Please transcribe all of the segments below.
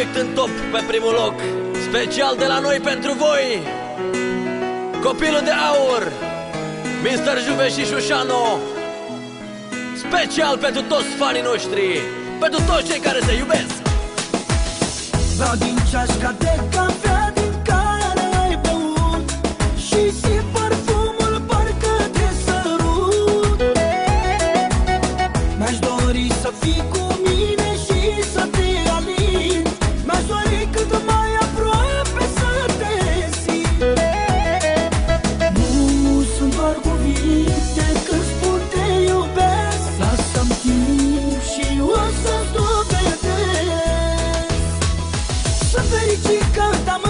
proiect în top pe primul loc. Special de la noi pentru voi. Copilul de aur Mr. Juve și Șușano Special pentru toți fanii noștri Pentru toți cei care se iubesc. Vreau din ceașca de cafea din care ai băut Și simt parfumul parcă te sărut. Mi-aș dori să fii cu fericit că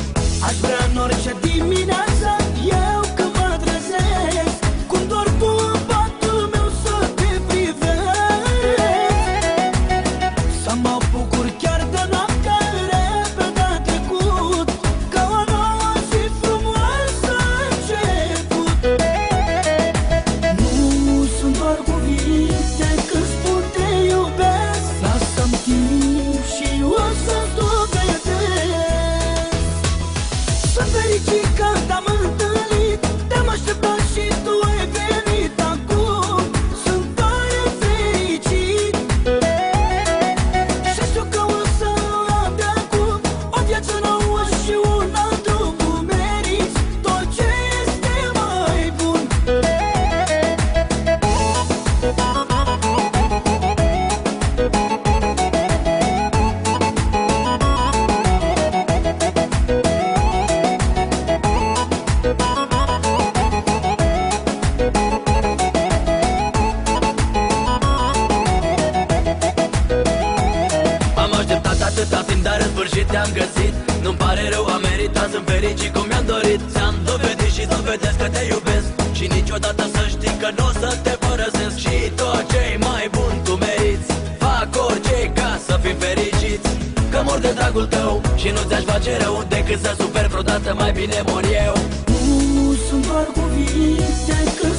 عجبان نور شديد. Sunt fericit că te-am te-am găsit. Nu-mi pare rău, am meritat, sunt fericit cum mi-am dorit. Ți-am dovedit și dovedesc că te iubesc. Și niciodată să știi că nu o să te părăsesc. Și tot ce mai bun tu meriți. Fac orice ca să fim fericiți. Că mor de dragul tău și nu ți-aș face rău Decât să suferi vreodată, mai bine mor eu. Nu sunt doar cuvinte când